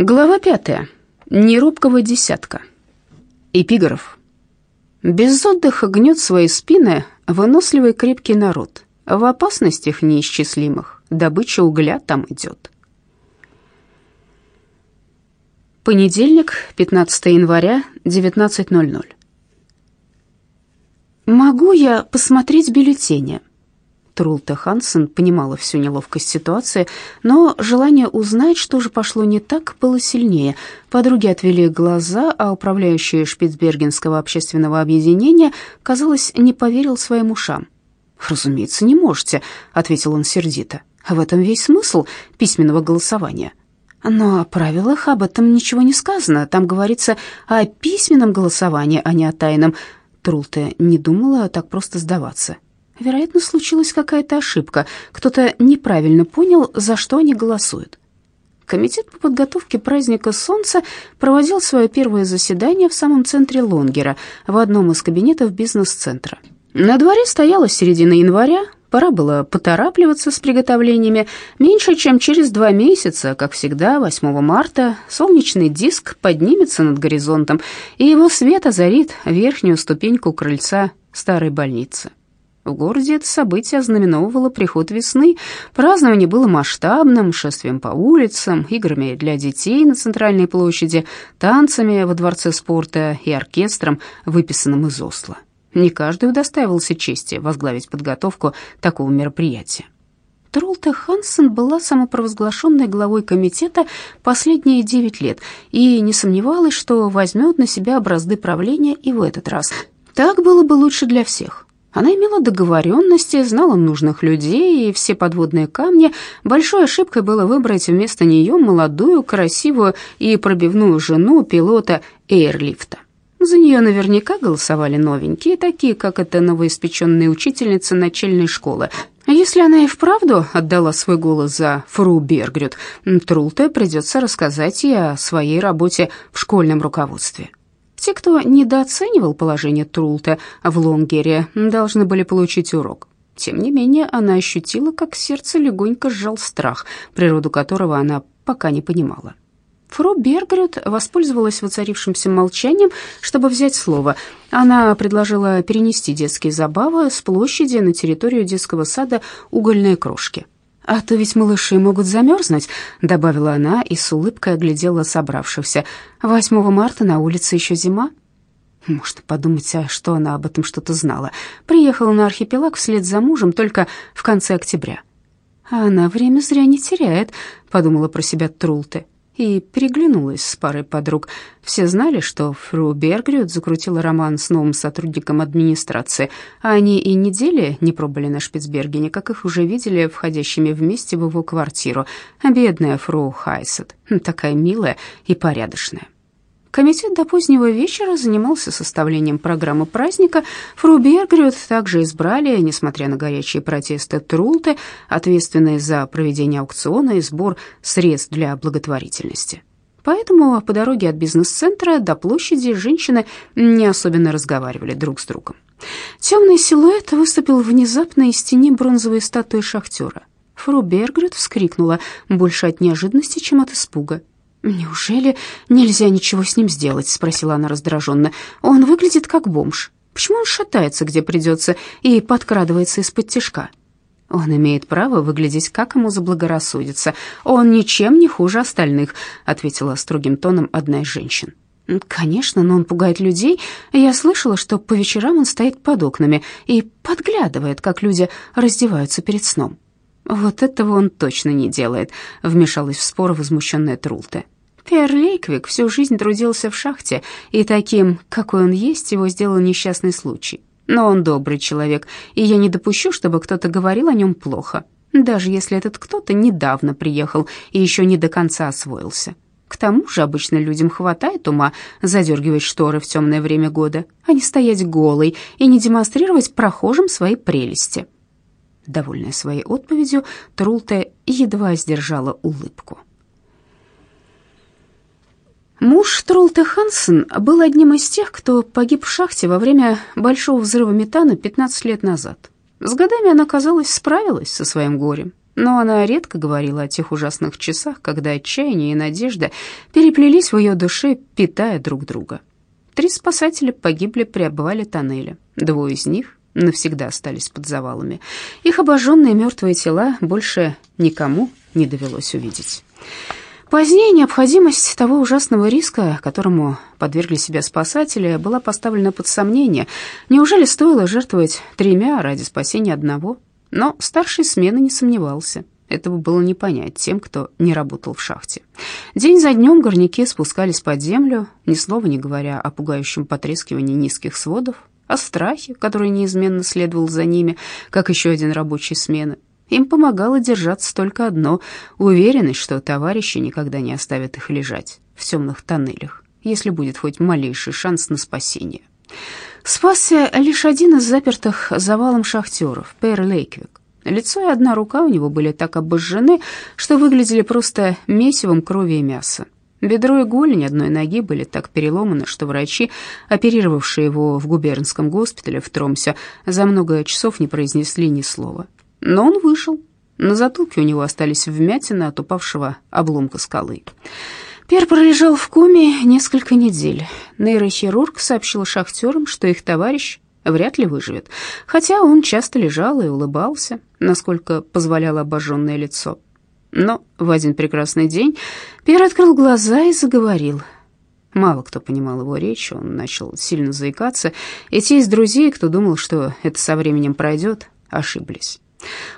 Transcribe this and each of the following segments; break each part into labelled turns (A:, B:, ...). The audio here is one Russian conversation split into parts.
A: Глава пятая. Неробкого десятка. Эпиграф. Без отдыха гнет свои спины выносливый крепкий народ. В опасностях неисчислимых добыча угля там идет. Понедельник, 15 января, 19.00. «Могу я посмотреть бюллетени?» Трулта Хансен понимала всю неловкость ситуации, но желание узнать, что же пошло не так, было сильнее. Подруги отвели глаза, а управляющий Шпицбергенского общественного объединения, казалось, не поверил своим ушам. «Разумеется, не можете», — ответил он сердито. «В этом весь смысл письменного голосования». Но о правилах об этом ничего не сказано. Там говорится о письменном голосовании, а не о тайном. Трулта не думала так просто сдаваться. Вероятно, случилась какая-то ошибка. Кто-то неправильно понял, за что они голосуют. Комитет по подготовке праздника Солнца проводил свое первое заседание в самом центре Лонгера, в одном из кабинетов бизнес-центра. На дворе стояла середина января, пора было поторапливаться с приготовлениями. Меньше чем через два месяца, как всегда, 8 марта, солнечный диск поднимется над горизонтом, и его свет озарит верхнюю ступеньку крыльца старой больницы. В городе это событие ознаменовывало приход весны. Празднование было масштабным, шествием по улицам, играми для детей на центральной площади, танцами во дворце спорта и оркестром, выписанным из Осло. Не каждый удостаивался чести возглавить подготовку такого мероприятия. Тролта Хансен была самопровозглашенной главой комитета последние девять лет и не сомневалась, что возьмет на себя образды правления и в этот раз. Так было бы лучше для всех. Она имела договоренности, знала нужных людей и все подводные камни. Большой ошибкой было выбрать вместо нее молодую, красивую и пробивную жену пилота эйрлифта. За нее наверняка голосовали новенькие, такие, как эта новоиспеченная учительница начальной школы. А если она и вправду отдала свой голос за фру Бергрют, Трулте придется рассказать ей о своей работе в школьном руководстве. Те, кто недооценивал положение Трулта в Лонгере, должны были получить урок. Тем не менее, она ощутила, как сердце легонько сжал страх, природу которого она пока не понимала. Фру Бергрет воспользовалась воцарившимся молчанием, чтобы взять слово. Она предложила перенести детские забавы с площади на территорию детского сада «Угольные крошки». «А то ведь малыши могут замерзнуть», — добавила она и с улыбкой оглядела собравшихся. «8 марта на улице еще зима». Может подумать, а что она об этом что-то знала. Приехала на архипелаг вслед за мужем только в конце октября. «А она время зря не теряет», — подумала про себя Трулте и переглянулась с парой подруг. Все знали, что фру Бергрюд закрутила роман с новым сотрудником администрации, а они и недели не пробыли на Шпицбергене, как их уже видели входящими вместе в его квартиру. Бедная фру Хайсет, такая милая и порядочная. Комитет до позднего вечера занимался составлением программы праздника. Фру Бергрюд также избрали, несмотря на горячие протесты Трулты, ответственные за проведение аукциона и сбор средств для благотворительности. Поэтому по дороге от бизнес-центра до площади женщины не особенно разговаривали друг с другом. Темный силуэт выступил внезапно из тени бронзовой статуи шахтера. Фру Бергрюд вскрикнула больше от неожиданности, чем от испуга. «Неужели нельзя ничего с ним сделать?» — спросила она раздраженно. «Он выглядит как бомж. Почему он шатается, где придется, и подкрадывается из-под тишка?» «Он имеет право выглядеть, как ему заблагорассудится. Он ничем не хуже остальных», — ответила строгим тоном одна из женщин. «Конечно, но он пугает людей. Я слышала, что по вечерам он стоит под окнами и подглядывает, как люди раздеваются перед сном». «Вот этого он точно не делает», — вмешалась в спор возмущенная Трулте. Пер Лейквик всю жизнь трудился в шахте, и таким, какой он есть, его сделал несчастный случай. Но он добрый человек, и я не допущу, чтобы кто-то говорил о нем плохо, даже если этот кто-то недавно приехал и еще не до конца освоился. К тому же обычно людям хватает ума задергивать шторы в темное время года, а не стоять голой и не демонстрировать прохожим свои прелести. Довольная своей отповедью, Трулте едва сдержала улыбку. Муж Трулте Хансен был одним из тех, кто погиб в шахте во время большого взрыва метана 15 лет назад. С годами она, казалось, справилась со своим горем. но она редко говорила о тех ужасных часах, когда отчаяние и надежда переплелись в ее душе, питая друг друга. Три спасателя погибли при обвале тоннеля. Двое из них навсегда остались под завалами. Их обожженные мертвые тела больше никому не довелось увидеть. Позднее необходимость того ужасного риска, которому подвергли себя спасатели, была поставлена под сомнение. Неужели стоило жертвовать тремя ради спасения одного? Но старший смены не сомневался. Этого было не понять тем, кто не работал в шахте. День за днем горняки спускались под землю, ни слова не говоря о пугающем потрескивании низких сводов, о страхе, который неизменно следовал за ними, как еще один рабочий смены, им помогало держаться только одно — уверенность, что товарищи никогда не оставят их лежать в темных тоннелях, если будет хоть малейший шанс на спасение. Спасся лишь один из запертых завалом шахтеров, Пэр Лейквик. Лицо и одна рука у него были так обожжены, что выглядели просто месивом крови и мяса. Бедро и голень одной ноги были так переломаны, что врачи, оперировавшие его в губернском госпитале в Тромсе, за много часов не произнесли ни слова. Но он вышел. На затылке у него остались вмятины от упавшего обломка скалы. Пер пролежал в коме несколько недель. Нейрохирург сообщил шахтерам, что их товарищ вряд ли выживет, хотя он часто лежал и улыбался, насколько позволяло обожженное лицо. Но в один прекрасный день Пер открыл глаза и заговорил. Мало кто понимал его речь, он начал сильно заикаться, и те из друзей, кто думал, что это со временем пройдет, ошиблись.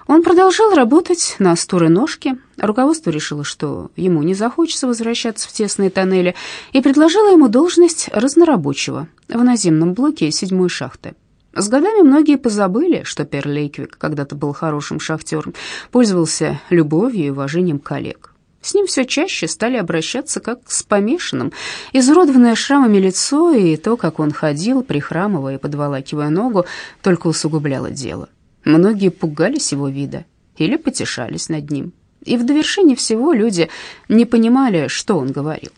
A: Он продолжал работать на стуры ножки. Руководство решило, что ему не захочется возвращаться в тесные тоннели, и предложило ему должность разнорабочего в наземном блоке седьмой шахты. С годами многие позабыли, что Пер Лейквик когда-то был хорошим шахтером, пользовался любовью и уважением коллег. С ним все чаще стали обращаться как с помешанным. Изуродованное шрамами лицо и то, как он ходил, прихрамывая и подволакивая ногу, только усугубляло дело. Многие пугались его вида или потешались над ним. И в довершении всего люди не понимали, что он говорил.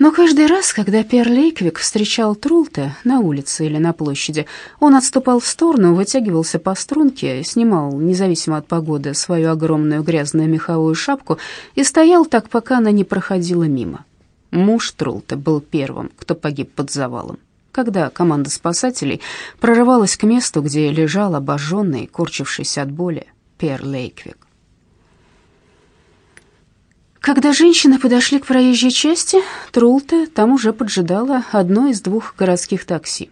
A: Но каждый раз, когда Пер Лейквик встречал Трулте на улице или на площади, он отступал в сторону, вытягивался по струнке, снимал, независимо от погоды, свою огромную грязную меховую шапку и стоял так, пока она не проходила мимо. Муж Трулте был первым, кто погиб под завалом когда команда спасателей прорывалась к месту, где лежал обожженный, корчившийся от боли Пер Лейквик. Когда женщины подошли к проезжей части, Трулте там уже поджидало одно из двух городских такси.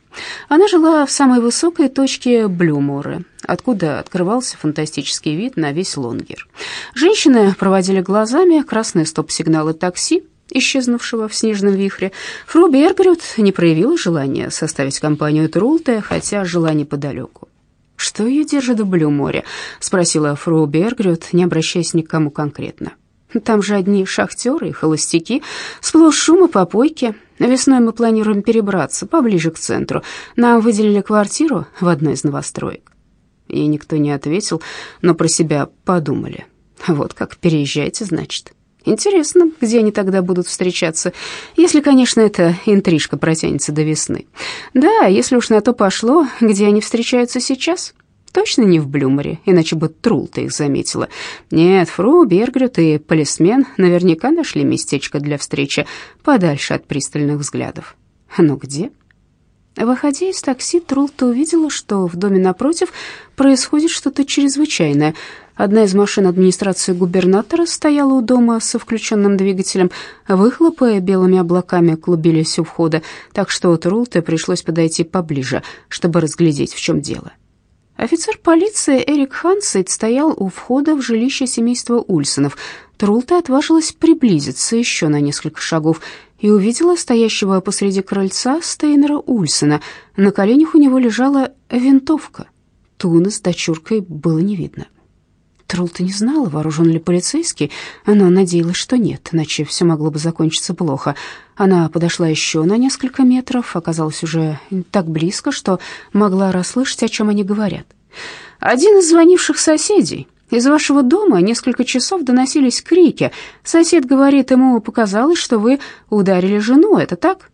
A: Она жила в самой высокой точке Блюморы, откуда открывался фантастический вид на весь Лонгер. Женщины проводили глазами красные стоп-сигналы такси, исчезнувшего в снежном вихре, фру Бергрют не проявила желания составить компанию Трулте, хотя жила неподалеку. «Что ее держит в Блюморе?» — спросила фру Бергрют, не обращаясь ни к кому конкретно. «Там же одни шахтеры и холостяки, сплошь шум и попойки. Весной мы планируем перебраться поближе к центру. Нам выделили квартиру в одной из новостроек». И никто не ответил, но про себя подумали. «Вот как, переезжайте, значит». Интересно, где они тогда будут встречаться, если, конечно, эта интрижка протянется до весны. Да, если уж на то пошло, где они встречаются сейчас? Точно не в Блюморе, иначе бы Трул-то их заметила. Нет, Фру, Бергрют и полисмен наверняка нашли местечко для встречи подальше от пристальных взглядов. Но где? Выходя из такси, Трулта увидела, что в доме напротив происходит что-то чрезвычайное — Одна из машин администрации губернатора стояла у дома со включенным двигателем. Выхлопы белыми облаками клубились у входа, так что Трулте пришлось подойти поближе, чтобы разглядеть, в чем дело. Офицер полиции Эрик Хансейд стоял у входа в жилище семейства Ульсонов. Трулте отважилась приблизиться еще на несколько шагов и увидела стоящего посреди крыльца Стейнера Ульсона. На коленях у него лежала винтовка. Туна с дочуркой было не видно. Трулта не знала, вооружен ли полицейский, но надеялась, что нет, иначе все могло бы закончиться плохо. Она подошла еще на несколько метров, оказалась уже так близко, что могла расслышать, о чем они говорят. «Один из звонивших соседей. Из вашего дома несколько часов доносились крики. Сосед говорит, ему показалось, что вы ударили жену, это так?»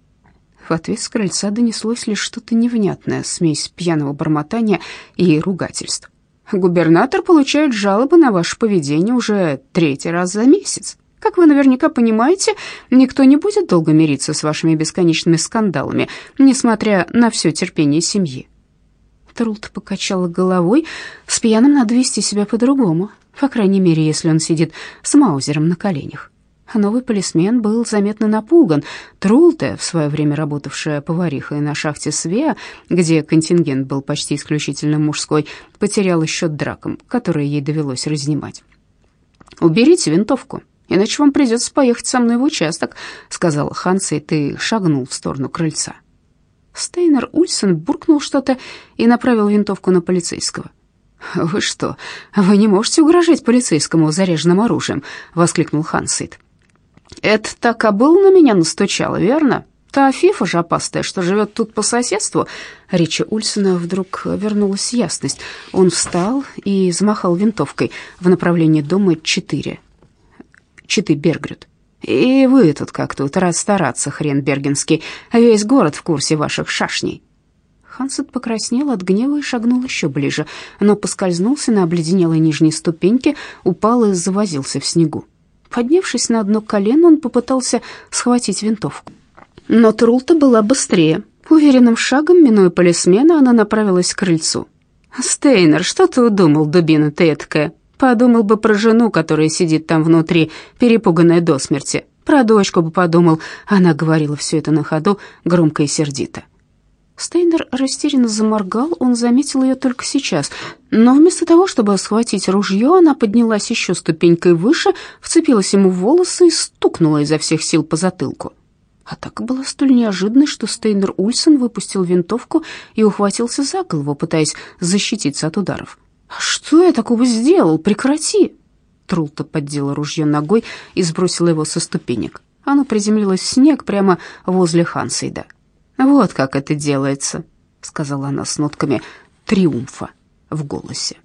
A: В ответ с крыльца донеслось лишь что-то невнятное, смесь пьяного бормотания и ругательств. Губернатор получает жалобы на ваше поведение уже третий раз за месяц. Как вы наверняка понимаете, никто не будет долго мириться с вашими бесконечными скандалами, несмотря на все терпение семьи. Трулт покачала головой. С пьяным надо вести себя по-другому, по крайней мере, если он сидит с Маузером на коленях. Новый полисмен был заметно напуган. Трулте, в свое время работавшая поварихой на шахте Свеа, где контингент был почти исключительно мужской, потеряла счет дракам, которые ей довелось разнимать. «Уберите винтовку», иначе вам придется поехать со мной в участок», — сказал Ханс, и ты шагнул в сторону крыльца. Стейнер Ульсен буркнул что-то и направил винтовку на полицейского. «Вы что, вы не можете угрожать полицейскому заряженным оружием?» — воскликнул Хансейд. «Это та кобыла на меня настучала, верно? Та фифа жопастая, что живет тут по соседству?» Речи Ульсена вдруг вернулась ясность. Он встал и замахал винтовкой в направлении дома 4. Читы Бергрюд. «И вы тут как тут, рад стараться, хрен бергенский. Весь город в курсе ваших шашней». Хансет покраснел от гнева и шагнул еще ближе, но поскользнулся на обледенелой нижней ступеньке, упал и завозился в снегу. Поднявшись на одно колено, он попытался схватить винтовку. Но Трулта была быстрее. Уверенным шагом, минуя полисмена, она направилась к крыльцу. «Стейнер, что ты удумал, дубина ты эткая?» Подумал бы про жену, которая сидит там внутри, перепуганная до смерти. Про дочку бы подумал. Она говорила все это на ходу, громко и сердито. Стейнер растерянно заморгал, он заметил ее только сейчас. Но вместо того, чтобы схватить ружье, она поднялась еще ступенькой выше, вцепилась ему в волосы и стукнула изо всех сил по затылку. Атака была столь неожиданной, что Стейнер Ульсен выпустил винтовку и ухватился за голову, пытаясь защититься от ударов. «Что я такого сделал? Прекрати!» Трулта поддела ружье ногой и сбросила его со ступенек. Оно приземлилось в снег прямо возле Хансейда. «Вот как это делается», — сказала она с нотками триумфа в голосе.